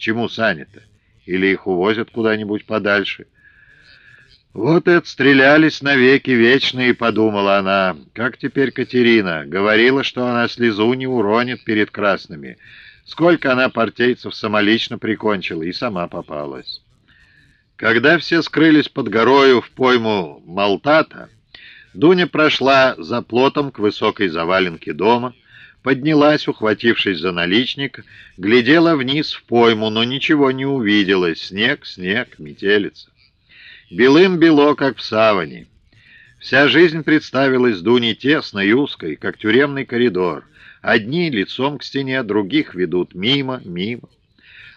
чему Саня-то? Или их увозят куда-нибудь подальше? Вот и отстрелялись навеки вечные, подумала она. Как теперь Катерина? Говорила, что она слезу не уронит перед красными. Сколько она партейцев самолично прикончила и сама попалась. Когда все скрылись под горою в пойму Малтата, Дуня прошла за плотом к высокой заваленке дома, поднялась, ухватившись за наличник, глядела вниз в пойму, но ничего не увидела. Снег, снег, метелица. Белым бело, как в саване. Вся жизнь представилась Дуне тесной и узкой, как тюремный коридор. Одни лицом к стене, других ведут мимо, мимо.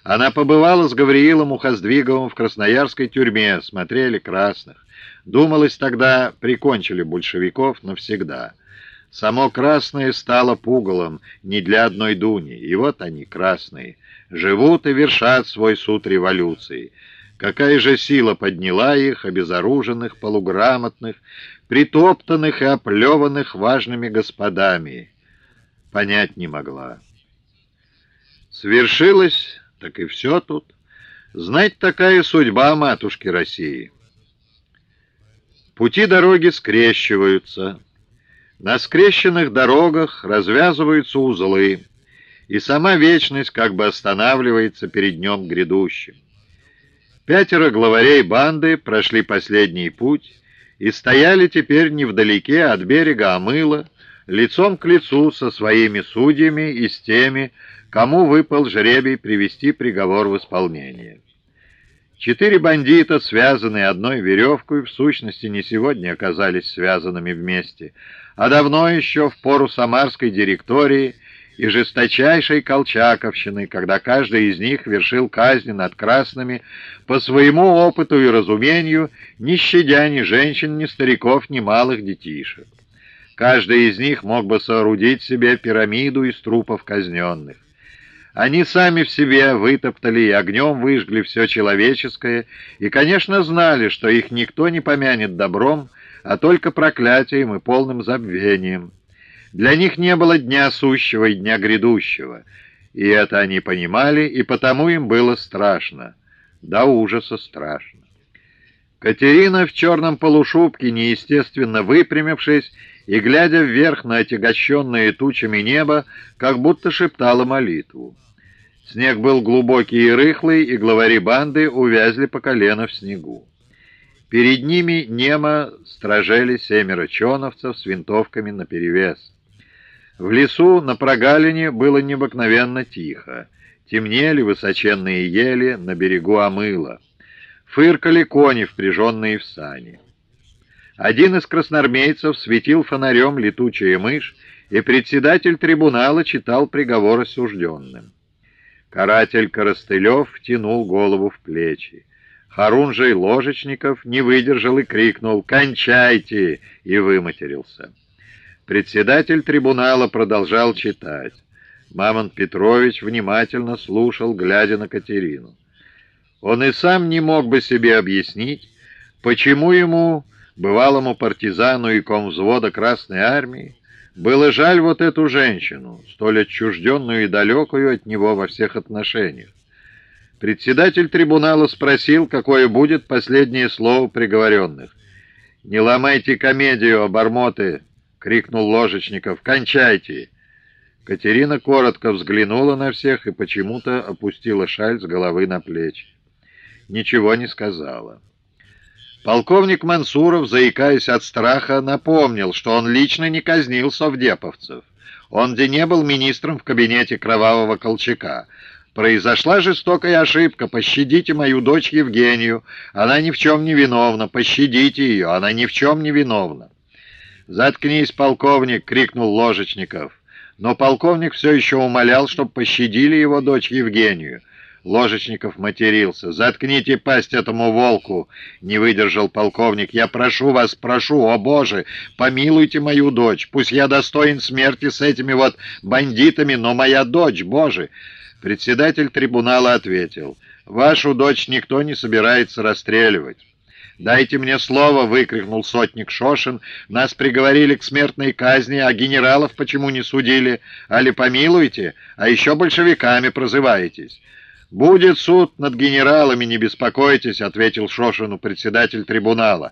Она побывала с Гавриилом Ухоздвиговым в красноярской тюрьме, смотрели красных. Думалось тогда, прикончили большевиков навсегда. Само красное стало пугалом не для одной Дуни, и вот они, красные, живут и вершат свой суд революции. Какая же сила подняла их, обезоруженных, полуграмотных, притоптанных и оплеванных важными господами? Понять не могла. Свершилось, так и все тут. Знать такая судьба матушки России. Пути дороги скрещиваются. На скрещенных дорогах развязываются узлы, и сама вечность как бы останавливается перед днем грядущим. Пятеро главарей банды прошли последний путь и стояли теперь невдалеке от берега Амыла, лицом к лицу со своими судьями и с теми, кому выпал жребий привести приговор в исполнение. Четыре бандита, связанные одной веревкой, в сущности не сегодня оказались связанными вместе, а давно еще в пору самарской директории и жесточайшей колчаковщины, когда каждый из них вершил казни над красными по своему опыту и разумению, не щадя ни женщин, ни стариков, ни малых детишек. Каждый из них мог бы соорудить себе пирамиду из трупов казненных. Они сами в себе вытоптали и огнем выжгли все человеческое, и, конечно, знали, что их никто не помянет добром, а только проклятием и полным забвением. Для них не было дня сущего и дня грядущего, и это они понимали, и потому им было страшно, до ужаса страшно. Катерина в черном полушубке, неестественно выпрямившись и глядя вверх на отягощенное тучами небо, как будто шептала молитву. Снег был глубокий и рыхлый, и главари банды увязли по колено в снегу. Перед ними немо стражели семеро чоновцев с винтовками наперевес. В лесу на прогалине было необыкновенно тихо. Темнели высоченные ели на берегу омыла. Фыркали кони, впряженные в сани. Один из красноармейцев светил фонарем летучая мышь, и председатель трибунала читал приговор осужденным. Каратель Коростылев тянул голову в плечи. Харунжий Ложечников не выдержал и крикнул «Кончайте!» и выматерился. Председатель трибунала продолжал читать. Мамонт Петрович внимательно слушал, глядя на Катерину. Он и сам не мог бы себе объяснить, почему ему, бывалому партизану и комвзвода Красной Армии, было жаль вот эту женщину, столь отчужденную и далекую от него во всех отношениях. Председатель трибунала спросил, какое будет последнее слово приговоренных. «Не ломайте комедию, обормоты!» — крикнул Ложечников. «Кончайте!» Катерина коротко взглянула на всех и почему-то опустила шаль с головы на плечи. Ничего не сказала. Полковник Мансуров, заикаясь от страха, напомнил, что он лично не казнил совдеповцев. Он где не был министром в кабинете Кровавого Колчака. Произошла жестокая ошибка. Пощадите мою дочь Евгению. Она ни в чем не виновна. Пощадите ее. Она ни в чем не виновна. «Заткнись, полковник!» — крикнул Ложечников. Но полковник все еще умолял, чтобы пощадили его дочь Евгению. Ложечников матерился. «Заткните пасть этому волку!» — не выдержал полковник. «Я прошу вас, прошу, о боже, помилуйте мою дочь. Пусть я достоин смерти с этими вот бандитами, но моя дочь, боже!» Председатель трибунала ответил. «Вашу дочь никто не собирается расстреливать». «Дайте мне слово!» — выкрикнул сотник Шошин. «Нас приговорили к смертной казни, а генералов почему не судили? Али помилуйте, а еще большевиками прозываетесь». «Будет суд над генералами, не беспокойтесь», — ответил Шошину председатель трибунала.